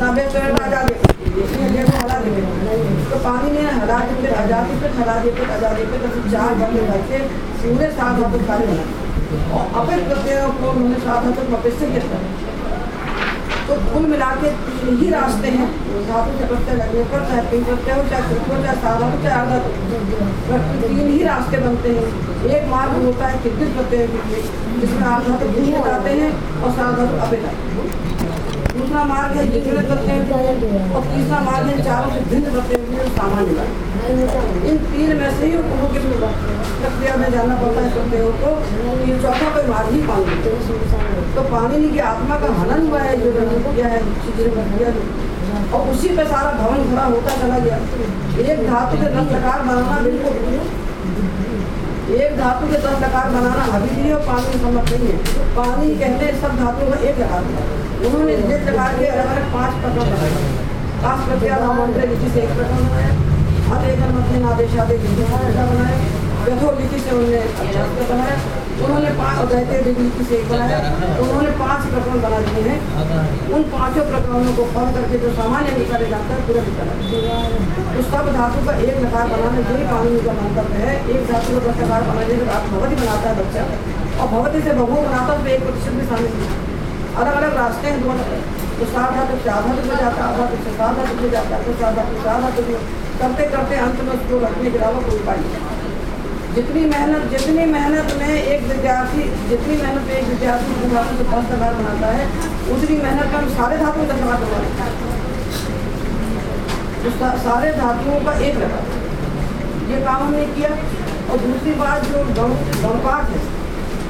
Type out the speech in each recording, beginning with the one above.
नब्बे हटा दे। तो पानी में हटा के फिर हटा के फिर हटा दे, फिर हटा दे, फिर तो चार बंदे करके पूरे सात हाथों सारे बना और अपित प्रत्ययों को उन्होंने सात हाथों वापस से किया तो कुल मिला के तीन ही रास्ते हैं। धातु से प्रत्यय लगने पर, चाहे पिंग प्रत्यय हो, चाहे कृत हो, चाहे साधा हो चाहे आधा तीन ही रास्ते बनते हैं। एक मार्ग होता है कितने प्रत्यय जिसमें आधा तो भूल जाते हैं और साधा तो अपित दूसरा मार्ग है, जितने प्रत्यय और तीसरा मार्ग है, चारों से भिन्न प्रत्यय के लिए सामान्य इन तीन में से ही उनको के प्रक्रिया में जाना पड़ता है प्रत्ययों को ये चौथा कोई मार्ग ही पानी। तो पानी की आत्मा का हनन हुआ है, जो किया है और उसी पे सारा भवन खड़ा होता चला गया। एक धातु के दस लकार बनाना बिल्कुल एक धातु के दस लकार बनाना अभी भी और पानी संभव नहीं है। पानी कहते हैं सब धातुओं का एक लकार उन्होंने जिस प्रकार के अलग अलग पाँच प्रकार बनाए पाँच प्रक्रिया से एक प्रकार बनाया। अत मध्य नादेशादे बनाया। यथो लिखी से उन्होंने अभ्यास का बनाया। उन्होंने पाँच अद्वैत से एक बनाया। उन्होंने पाँच प्रकरण बना दिए हैं। उन पाँचों प्रकरणों को पढ़ करके जो सामान्य निकाले जाता है, पूरा निकाला तो सब धातु का एक लकार बनाना यही कानून का मंतव्य है। एक धातु का लकार बनाने के बाद भगवती बनाता है बच्चा। और भगवती से बहु बनाता है तो एक प्रतिशत भी शामिल अलग अलग रास्ते हैं दोनों तो सात धातु से आधा में जाता है आधा से सात धातु में जाता तो सात धातु से आधा करते करते अंत में उसको रखने के अलावा कोई उपाय जितनी मेहनत जितनी मेहनत में एक विद्यार्थी, जितनी मेहनत में एक विद्यार्थी को धातु से दस हज़ार बनाता है, उतनी मेहनत में हम सारे धातुओं दस हज़ार बनवा तो सारे धातुओं का एक लगा। ये काम हमने किया। और दूसरी बात जो गणपाठ है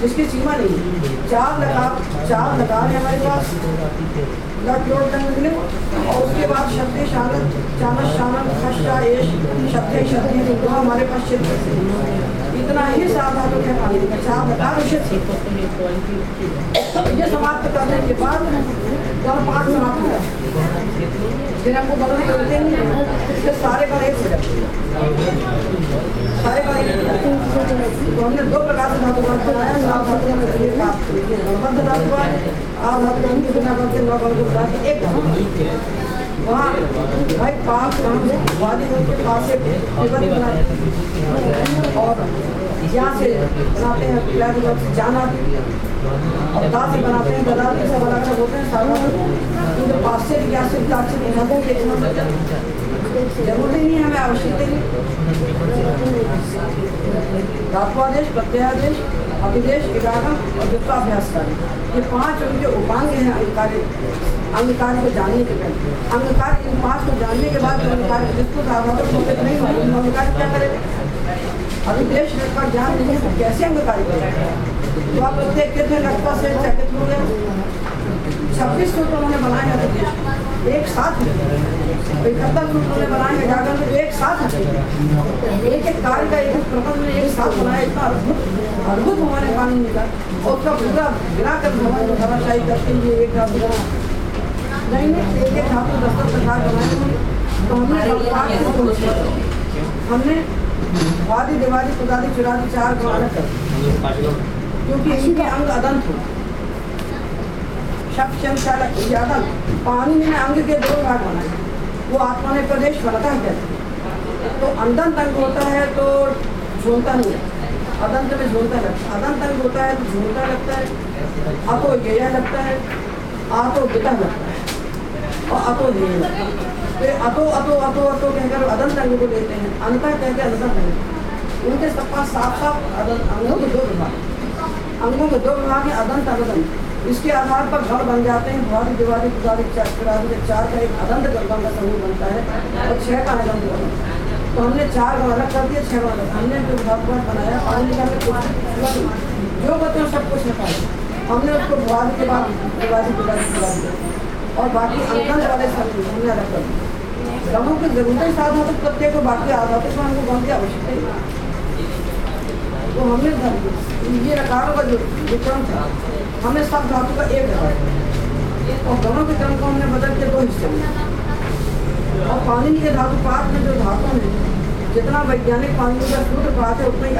अपने को जिसकी सीमा नहीं चार लगा चार लगा है हमारे पास। निकले? और उसके बाद शब्द शानत चानस शानक खशा एश शब्द शब्द हमारे पास क्षेत्र इतना ही साधारण है पानी का चार ये समाप्त करने के बाद और पाठ समाप्त हुआ फिर हमको बदल करते नहीं सारे का एक सारे का तो हमने दो प्रकार से धातु बनाया सात धातु में धातु आप धातु बिना करके नौ के एक वहाँ भाई पाँच वाली के पास से और यहाँ से बनाते हैं जाना और से बनाते हैं गदा से बना कर बोलते हैं सारा क्योंकि पास से या से दास से बनाते हैं देखना ज़रूरी नहीं है हमें, आवश्यकता नहीं। धात्वादेश प्रत्ययादेश अभिदेश एकागम और युक्ताभ्यास करें। ये पाँच उनके उपांग हैं अंगकारी अंगकार को जानने के पहले। अंगकार इन पाँच को जानने के बाद अंगकार जिसको साधारण नहीं मालूम। अंगकार क्या करेगा अभिदेश का ज्ञान नहीं है तो कैसे अंगकारी करेगा तो आप प्रत्येक कितने लगता से चकित हो गए छब्बीस सूत्र उन्होंने बनाए हैं देश एक साथ में। इकहत्तर सूत्र उन्होंने बनाए हैं जाकर तो एक साथ एक एक कार्य का एक प्रबंध में एक साथ बनाया, इतना अद्भुत अद्भुत हमारे कानून का और उसका पूरा गिरा कर धराशाही करते हुए एक धातु नहीं नहीं एक एक धातु दस दस प्रकार बनाए तो हमने हमने वादी दिवाली पुदादी चुरादी चार क्योंकि इनके अंग अदंत हो सक्षम ज़्यादा पानी में अंग के दो भाग बनाए। वो आत्मा में प्रदेश बनता है। तो अंदन अंग होता है तो झूलता नहीं है। अदंत में झूलता लगता है। अदंत अंग होता है तो झूलता लगता है। अतो गेया लगता है। आतो गिता लगता है। और अतो है। फिर अतो अतो अतो अतो कहकर अदंत अंग को लेते हैं। अंतर कहकर अंतर अंग उनके सब पास साफ़ साफ़ अंगों के दो विभाग। अंगों के दो विभाग है अदंत अदंत इसके आधार पर घर बन जाते हैं। भारी दिवाली पुजारी चक्रादि चार का एक अदंत गंगा का समूह बनता है और छह का अदंत बनता तो हमने चार का अलग कर दिया छह का अलग हमने जो भगवान बनाया, पानी निकालने कोशिश जो बच्चों सब कुछ निकाले। हमने उसको भुआरी के बाद दिवाली पुजारी पुजा दिया। और बाकी अंकल वाले अलग कर गमों की ज़रूरत साधातु प्रत्यय को बाकी आधातु को हमको गम की आवश्यकता तो हमने ये रकारों का जो विक्रम था, हमने सब धातु का एक रखा और दोनों के क्रम को हमने बदल के दो हिस्से में और पानी के धातु पाठ में जो धातु है, जितना वैज्ञानिक पानी का सूत्र पाठ है, उतना ही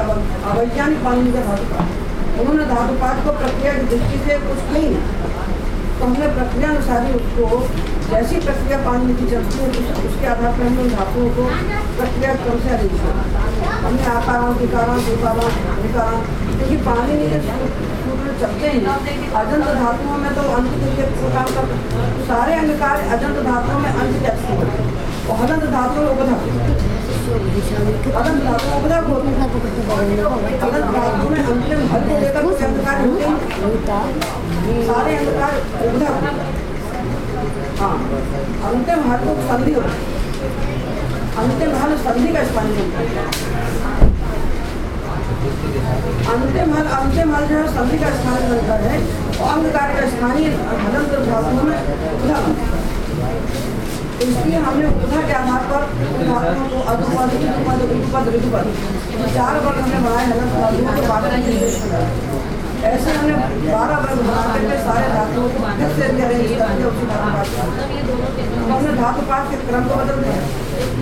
अवैज्ञानिक पानी का धातु पाठ उन्होंने धातु पाठ को प्रक्रिया की दृष्टि से कुछ नहीं तो हमने प्रक्रिया अनुसार ही उसको, जैसी प्रक्रिया पानी की चलती है उसके आधार पर हमने धातुओं को प्रक्रिया क्रम से अधिक हमने आकारांत विकारांत विकारांत विकारांत क्योंकि पानी में सूत्र चलते हैं, अजंत धातुओं में तो अंत के लिए काम कर सारे अंगकार अजंत धातुओं में अंत कैसे और हदंत धातुओं में उपधा अदंत धातुओं उपधा अदंत धातुओं में अंतिम हल को लेकर अंगकार होते हैं। सारे अंधकार उधर हाँ अंतिम हल को संधि होता अंतिम हल संधि का स्थान अंतिम हल अंतिम हल जो है संधि का स्थान बनता है। और अंधकार का स्थानीय हलंत्र धातुओं में उधर इसलिए हमने उधर के आधार पर धातुओं को अधुपद ऋतुपद ऋतुपद चार वर्ग हमने बनाए हलंत्र धातुओं के बारे में ऐसे हमने बारह वर्ग बना करके सारे धातुओं को फिर से अरेंज कर उसी धातु पाठ तो हमने धातु पाठ के क्रम को बदल दिया।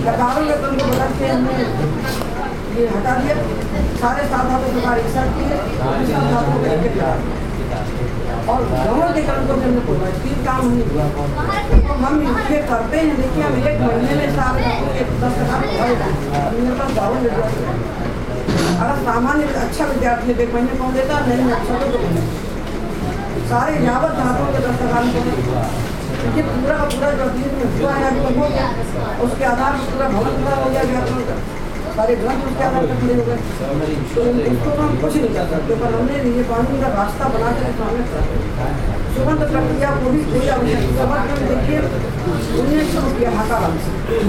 लकारों के क्रम को बदल के हमने ये हटा दिया। सारे सात धातु प्रकार एक साथ किए सब धातुओं को एक और दोनों के क्रम को हमने खोला। तीन काम हमने हुआ तो हम ये करते हैं देखिए हम एक महीने में सारे धातु के दस हज़ार मेरे पास बावन अगर सामान्य अच्छा विद्यार्थी एक महीने कौन देता नहीं अच्छा तो सारे यावत धातुओं के दस्तकार क्योंकि पूरा का पूरा जो अतीत हुआ है हो उसके आधार पर पूरा भवन पूरा हो गया व्याकरण का सारे ग्रंथ उसके आधार पर खड़े हो गए। तो इसको तो हम कुछ नहीं कर सकते पर हमने ये पानी का रास्ता बना कर स्वागत करते सुगंध प्रक्रिया को भी कोई आवश्यकता देखिए उन्होंने शुरू किया हकारांत से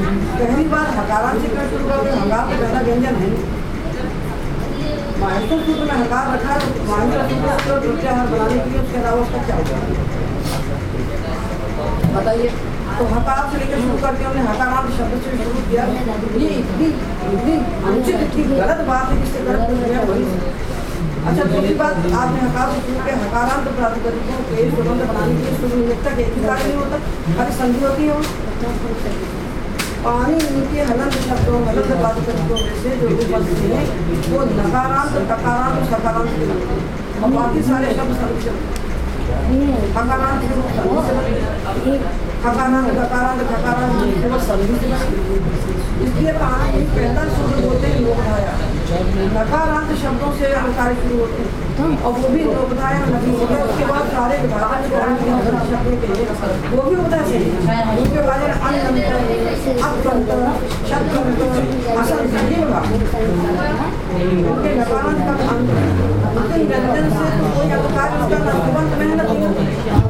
पहली बार हकारांत से कर शुरू करते हंगाम का पहला व्यंजन है। माइक्रो सूत्र में हकार रखा है माइक्रो सूत्र प्रत्याहार बनाने के लिए उसके अलावा उसका क्या होगा? बताइए। तो हकार से लेकर शुरू करके हमने हकारांत शब्द से शुरू किया। ये इतनी इतनी अनुचित, इतनी गलत बात है जिससे गलत प्रक्रिया वही। अच्छा दूसरी बात, आपने हकार से किया हकारांत प्राधिकरणों के सुगंध बनाने के लिए शुरू नियोक्ता एक ही कार्य नहीं होता, खाली संधि होती है पानी नीचे हलन शब्दों हलन बात शब्दों में से जो उपस्थित हैं वो नकारांत तकारांत सकारांत और बाकी सारे शब्द हकारांत हकारांत टकारांत खकारांत वो संधि इसलिए पानी पहला शुरू होते हैं लोग आया नकारांत शब्दों से अलंकार शुरू होते हैं। और वो भी गया उसके बाद सारे वो भी उपधा से उसके बाद अन्य अत्यंत शब्द असल उनके नकारांत का अंतिम व्यंजन से तो कोई अलंकार उसका तुरंत मेहनत नहीं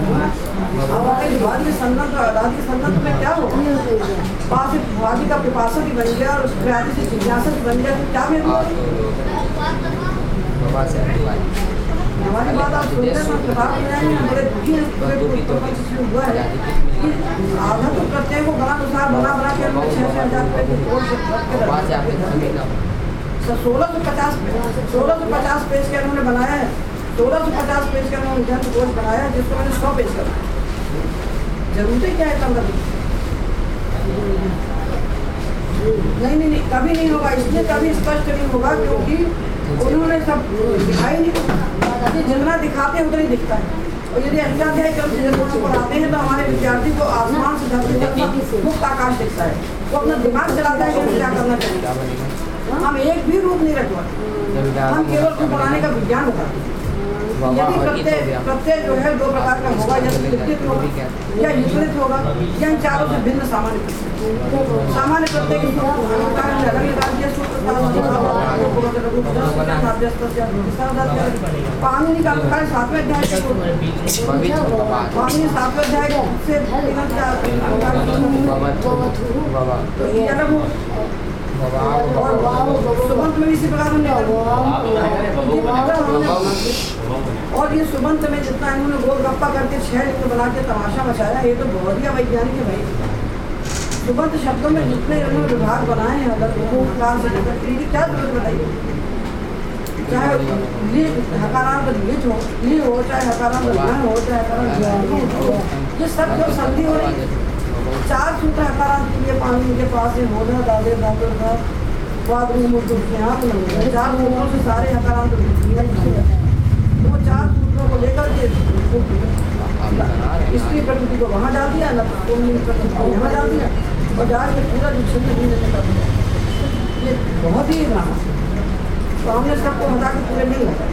अब आपके दिवादी के संदर्भ अदादी संदर्भ में क्या होगा पास वादी का पिपासक ही बन गया और उस प्रयासी से जिज्ञासक बन गया तो क्या मेरे हमारी बात आप सुन रहे हैं किताब में आए हैं बड़े दुखी हैं पूरे से हुआ है कि आधा तो प्रत्यय को बना अनुसार बना बना के हमने छः छः हज़ार रुपये की कोर्स सोलह सौ पचास सोलह सौ पचास पेज के उन्होंने बनाया है सोलह सौ पचास पेज का उन्होंने ग्रंथ कोर्स बनाया है जिसको मैंने सौ पेज कर ज़रूरत क्या है कम करने नहीं नहीं नहीं, कभी नहीं होगा, इसलिए कभी स्पष्ट नहीं होगा, क्योंकि उन्होंने सब दिखाई नहीं जितना दिखाते हैं, उतना ही दिखता है। और यदि अध्याध्याय क्रम से पढ़ाते हैं तो हमारे विद्यार्थी को आसमान से धरती तक मुक्त आकाश दिखता है। वो अपना दिमाग चलाता है कि क्या करना चाहिए। हम एक भी रूप नहीं रखवाते। हम केवल को पढ़ाने का विज्ञान बताते हैं। प्रत्यय जो है दो प्रकार का होगा या विपरीत होगा या विपरीत होगा या इन चारों से भिन्न सामान्य प्रत्यय सामान्य प्रत्यय की पानी निकाल का सातवें अध्याय पानी सातवें अध्याय से और ये सुबंत में जितना इन्होंने गोलगप्पा करके छह लिंग बना के तमाशा मचाया, ये तो बहुत ही वैज्ञानिक है भाई। सुबंत शब्दों में जितने इन्होंने विभाग बनाए हैं अलग प्रकार से लेकर क्या ज़रूरत बताइए? चाहे हकारांत लिज हो ली हो, चाहे हकारांत हो, चाहे हकारांत ये सब जो संधि हो रही है चार सूत्र हकारांत के लिए पानी के पास है होना, दादे, दादर का बाद में मुझे यहाँ चार सूत्रों से सारे हकारांत वो चार सूत्रों को लेकर के स्त्री प्रकृति को वहाँ डाल दिया, न प्रकृति को यहाँ डाल दिया। और डाल के पूरा जो क्षेत्र भी कर दिया। ये बहुत ही रहा तो हमने सबको हटा के पूरे लिंग हटाए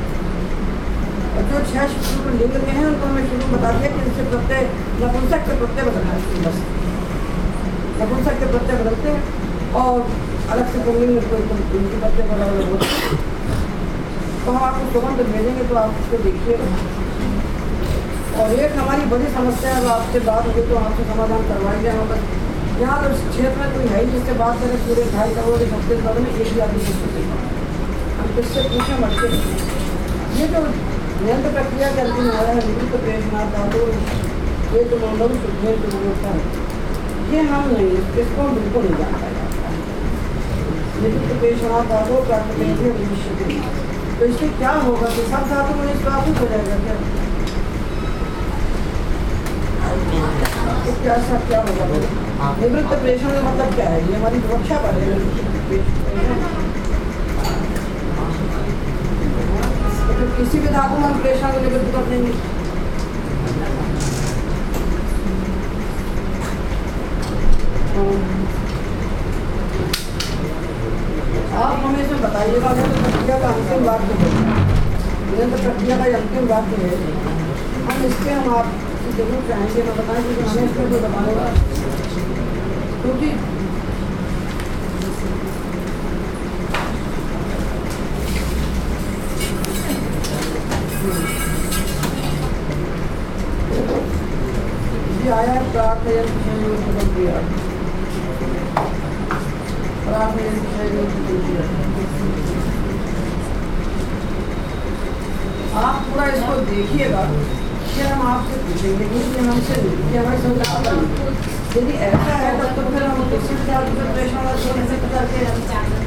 और जो छह सूत्र लिंग के हैं, उनको हमें शुरू बता दिया कि इनसे प्रत्यय नपुंसक के प्रत्यय है। बस नपुंसक के प्रत्यय बदलते हैं और अलग से पुंगलिंग में कोई उनके प्रत्यय बदल अलग होते। तो हम आपको सुगंध भेजेंगे तो आप उसको देखिएगा और एक हमारी बड़ी समस्या है आपसे बात होगी तो आपसे समाधान करवाएँगे हम बस यहाँ तो क्षेत्र में कोई है ही जिससे बात करें, पूरे ढाई करोड़ छत्तीसगढ़ में एक ही आदमी पूछ हम किससे पूछें मटके ये जो नियंत्र प्रक्रिया के अंतिम आया है निवृत्त प्रेषनाथ धातु ये जो मंडल सुधेर जो होता है। ये हम नहीं इसको बिल्कुल नहीं लेकिन तो प्राकृतिक भविष्य तो इससे क्या होगा कि सब धातु में हो जाएगा क्या? क्या क्या होगा? निवृत्त प्रेषण का मतलब क्या है? ये हमारी सुरक्षा पर है तो किसी भी धातु में हम को निवृत्त कर देंगे। आप हमें इसमें बताइएगा प्रक्रिया का अंतिम वाक्य है। निरंतर प्रक्रिया का अंतिम वाक्य है। हम इसके, हम आप ज़रूर चाहेंगे मैं बताएँ क्योंकि हमें इसमें कोई बताएगा क्योंकि आया प्रार्थना आप पूरा इसको देखिएगा, फिर हम आपसे पूछेंगे क्योंकि हमसे कि समझा यदि ऐसा है तो फिर हम किसी प्रेशर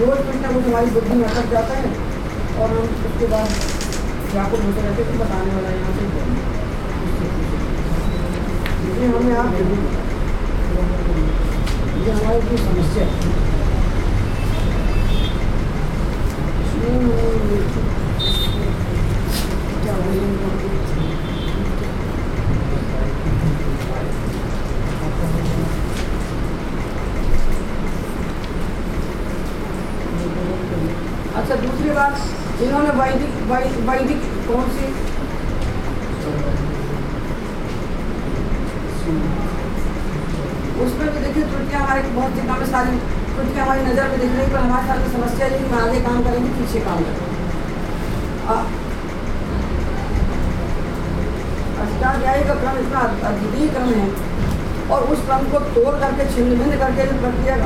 बुद्धि में अटक जाता है और हम उसके बाद जाकर होते रहते हैं बताने वाला यहाँ से इसलिए हमें आप ये हमारी की समस्या क्या इन्होंने वैदिक वैदिक कौन सी उसमें भी देखिए त्रुटियाँ हमारे बहुत सी काम सारी त्रुटियाँ हमारी नज़र में दिख रही पर हमारे साथ में समस्या है कि आगे काम करेंगे पीछे काम करेंगे अष्टाध्यायी का क्रम इतना अद्वितीय क्रम है। और उस क्रम को तोड़ करके छिन्न भिन्न करके जो प्रक्रिया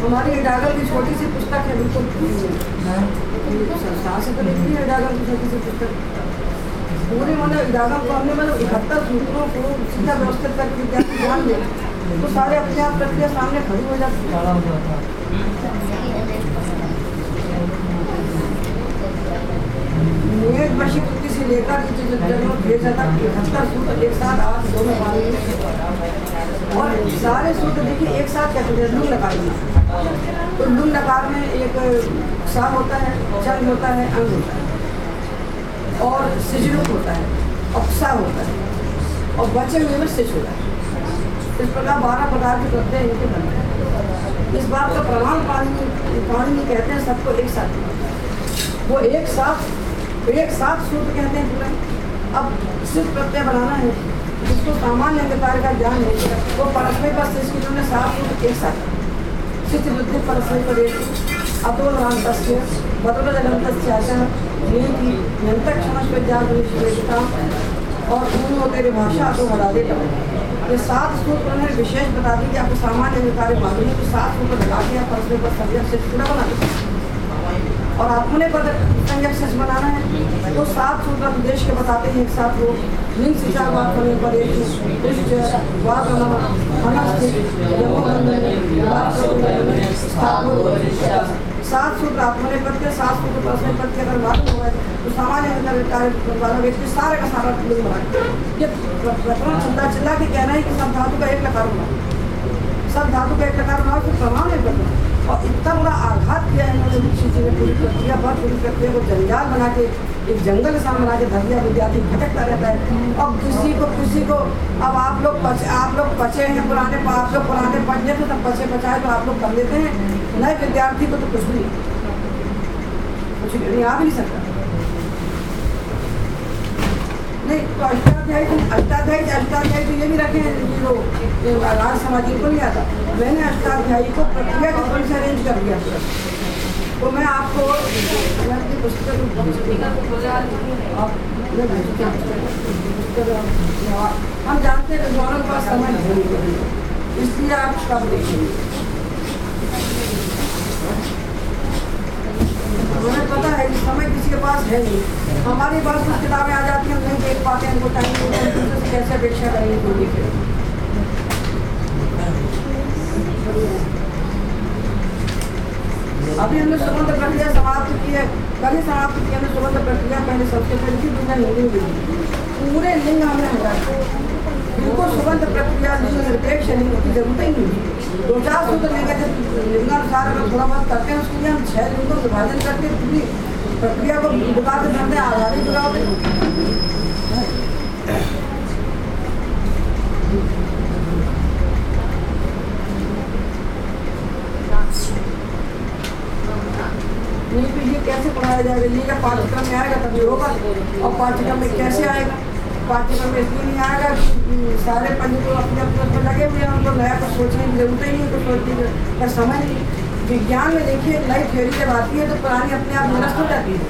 हमारी डागल की छोटी सी पुस्तक है बिल्कुल संस्था से तो लिखी है डागल की छोटी सी पुस्तक। पूरे मतलब डागल को हमने मतलब इकहत्तर सूत्रों को सीधा व्यवस्थित करके ध्यान दें तो सारे अपने आप प्रक्रिया सामने खड़ी हो जाती है। एक वशीकृति से लेकर जन्म भेजा तक इकहत्तर सूत्र एक साथ आज दोनों पानी और सारे सूत्र देखिए एक साथ क्या करते हैं लुंग लगा तो लुंग लकार में एक सा होता है चंद होता है अंग होता है। और सिजरुक होता है अक्सा होता है। और बचे हुए में सिज होता है। इस प्रकार बारह प्रकार के हैं, इनके बनते हैं। इस बात का प्रमाण पानी पानी कहते हैं, सबको एक साथ। वो एक साथ एक साथ सूत्र कहते हैं पूरा। अब सिर्फ़ प्रत्यय बनाना है, जिसको सामान्य अंधकार का ज्ञान है, वो परस्मय पर इसकी तुमने सात सूत्र एक साथ चित्त बुद्धि परस्मय पर एक अतोल रामतस्य बतुल जलंतस्याचा नीति नियंत्रक क्षमस विद्या और उन्होंने तेरे भाषा तो हटा देता ये सात सूत्र उन्होंने विशेष बता दी कि आपको सामान्य अधिकारी मालूम है तो सात सूत्र लगा के आप परस्मय पर सब्जेक्ट से पूरा बना देते और अपने पद संज्ञक सच बनाना है तो सात सूत्र देश के बताते हैं एक साथ वो लिंग शिक्षा बात करने पर सात सूत्र आत्मने पद के, सात सूत्र परस्मय पद के अगर हुआ है तो सामान्य कार्य वाला व्यक्ति सारे का सारा लिंग बना ये प्रकरण चिल्ला चिल्ला के कहना है कि सब धातु का एक लकार बना सब धातु का एक लकार बना फिर प्रमाण है प्रकरण और इतना बड़ा आघात किया इन्होंने दीक्षित जी ने पूरी प्रक्रिया बहुत पूरी प्रक्रिया को जंजाल बना के, एक जंगल सा बना के धर दिया, विद्यार्थी भटकता रहता है। और किसी को किसी को, अब आप लोग पचे आप लोग पचे हैं पुराने, आप लोग पुराने पढ़ लेते तो पचे पचाए तो आप लोग कर लेते हैं। नए विद्यार्थी को तो कुछ भी कुछ नहीं, आ भी नहीं सकता। नहीं तो अष्टाध्यायी अष्टाध्यायी अष्टाध्यायी तो ये भी रखे हैं जो राज समाज को नहीं आता। मैंने अष्टाध्यायी को प्रक्रिया के थोड़ी से अरेंज कर दिया। तो मैं आपको हम जानते हैं विद्वानों के समय नहीं इसलिए आप कब देखेंगे। हमें पता है कि समय किसी के पास है नहीं। हमारे पास कुछ किताबें आ जाती हैं, नहीं देख पाते हैं, उनको टाइम कैसे अपेक्षा करेंगे कोई देखे अभी हमने सुगंध प्रक्रिया समाप्त की है। कल ही समाप्त की हमने सुगंध प्रक्रिया, पहले सबसे पहले दुनिया में पूरे लिंग हमने हटा बिल्कुल सुगंध प्रक्रिया निरपेक्ष लिंग की ज़रूरत ही नहीं दो चार सूत्र लेंगे जब लिंगानुसार अगर थोड़ा बहुत करते हैं उसके लिए हम छह लिंगों विभाजन करके पूरी प्रक्रिया को के करते हैं आधारित नहीं तो ये कैसे पढ़ाया जाएगा ये क्या पाठ्यक्रम में आएगा तभी होगा और पाठ्यक्रम में कैसे आएगा पाठ्यक्रम में इसलिए नहीं आएगा सारे पंडित तो अपने अपने पर लगे हुए हैं, उनको नया कुछ सोचने की ज़रूरत ही नहीं कुछ सोचने का नहीं। विज्ञान में देखिए, नई थ्योरी जब आती है तो पुरानी अपने आप नष्ट हो जाती है।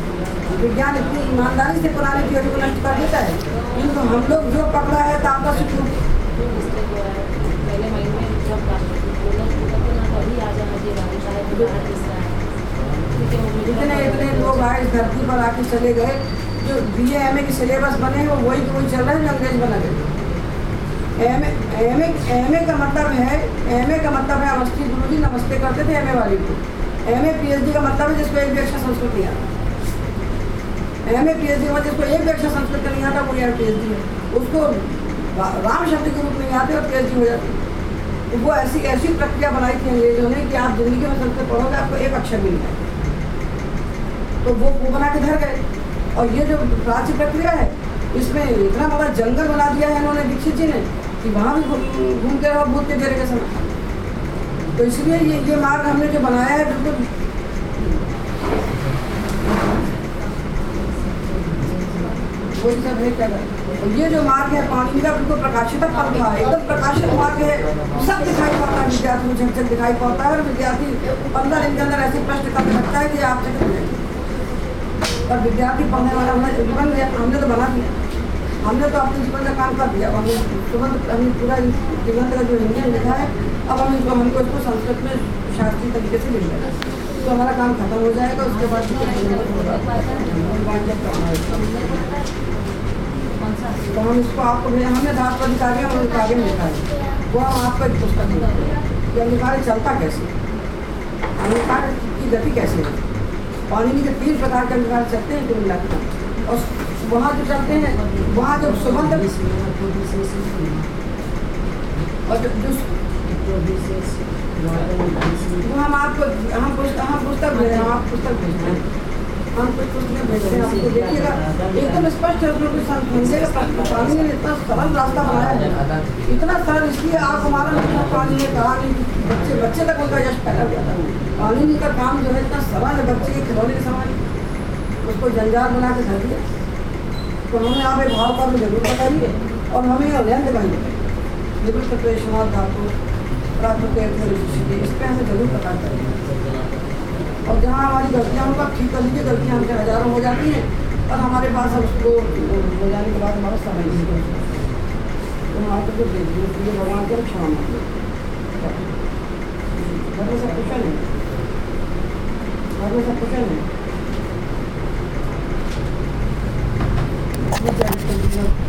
विज्ञान इतनी ईमानदारी से पुरानी थ्योरी को नष्ट कर देता है। किंतु हम लोग जो पकड़ा है तापा से इतने इतने लोग आए, धरती पर आके चले गए। जो बी एम ए के सिलेबस बने, वो वही वही चल रहे हैं जो अंग्रेज़ बना गए एम एम एम ए का मतलब है, एम ए का मतलब है, अवस्थी गुरु जी नमस्ते करते थे एम ए वाली को। M A P H D का मतलब है जिसको एक भी अच्छा संस्कृत नहीं आता। M A P H D का जिसको एक भी अच्छा संस्कृत नहीं आता, वो यार पी एच डी है। उसको राम शब्द के रूप में आते और पी एच डी हो। जाती तो वो ऐसी ऐसी प्रक्रिया बनाई थी अंग्रेज़ों ने कि आप ज़िंदगी में संस्कृत पढ़ोगे, आपको एक अक्षर मिल नहीं तो वो वो बना के धर गए। और ये जो प्राची प्रक्रिया है, इसमें इतना बड़ा जंगल बना दिया है इन्होंने दीक्षित जी ने कि वहाँ भी घूमते रहो भूत के डेरे के समय तो इसलिए ये ये मार्ग हमने जो बनाया है, बिल्कुल। ये जो मार्ग है, पानी का बिल्कुल प्रकाशित पद था, एकदम प्रकाशित मार्ग है। सब दिखाई पड़ता है विद्यार्थी झकझक दिखाई पड़ता है, और विद्यार्थी पंद्रह दिन के अंदर ऐसे प्रश्न करने लगता है कि आप हो जाएँगे और विद्यार्थी पढ़ने वाला हमने गया हमने तो बना दिया। हमने तो अपने जीवन का काम कर दिया और तुरंत हमने पूरा जीवन का जो इंजन लिखा है, अब हम इसको, हमको इसको संस्कृत में शास्त्रीय तरीके से लिख देना तो हमारा काम खत्म हो जाएगा, उसके बाद तो हम इसको आपको हमने पर अधिकारी हम अधिकारी में लिखा है। वो हम आपको एक पुस्तक में कि अधिकारी चलता कैसे? अधिकार की गति कैसे है? पानी के तीन प्रकार के अधिकार चलते हैं कुल मिलाकर और वहाँ जो चलते हैं, वहाँ जब सुगंध और जो जो हम आपको हम पुस्तक हम पुस्तक भेज रहे हैं, आप पुस्तक भेज रहे हैं। हम कुछ पुस्तकें भेज रहे हैं, आपको देखिएगा। एकदम स्पष्ट है उसमें कुछ समझेगा पानी ने इतना सरल रास्ता बनाया है। इतना सरल, इसलिए आप हमारा पानी ने कहा नहीं बच्चे बच्चे तक उनका यश फैला गया था पानी का काम जो है, इतना सरल है बच्चे के खिलौने के समान उसको जंजाल बना के धर दिया। तो हमें आप एक भाव का ज़रूर बताइए और हमें अध्ययन दिखाइए निवृत्त प्रेषणार्थ धातु प्राप्त इस पर हमें ज़रूर पता करेंगे और जहाँ हमारी गलतियाँ होगा ठीक कर लीजिए, गलतियाँ हमसे हज़ारों हो जाती हैं और हमारे पास अब उसको हो जाने के बाद हमारा समय नहीं है। तो आपको कुछ दीजिए भगवान की क्षमा मांगे घर में सब कुशल है घर में सब कुशल है